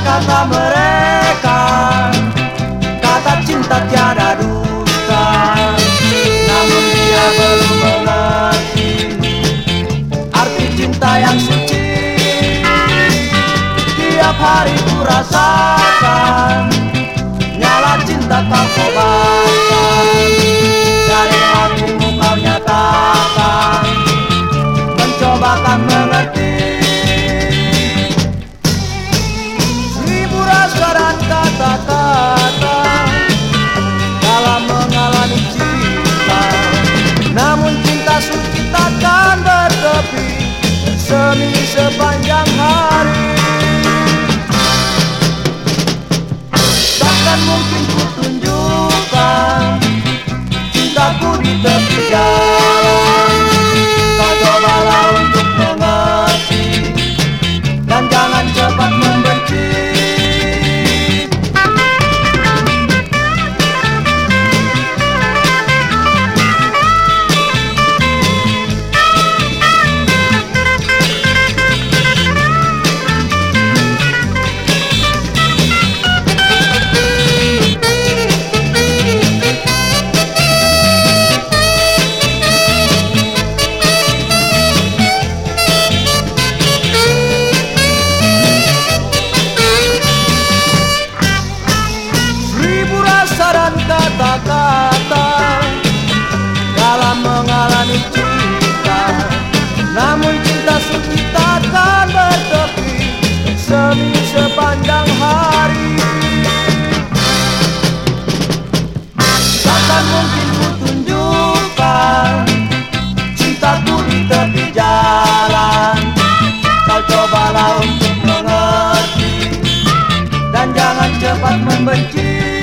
kata mereka. Kata cinta tiada dusta Namun dia belum mengerti Arti cinta yang suci. Tiap hari ku rasakan Nyala cinta tak kobarkan Dari aku kau nyatakan Mencobakan Semi sepanjang hari kata Kala mengalami cinta. Namun cinta suci takkan bertepi semi sepanjang hari. Takkan mungkin ku tunjukkan Cintaku di tepi jalan. Kau cobalah untuk mengerti Dan jangan cepat membenci.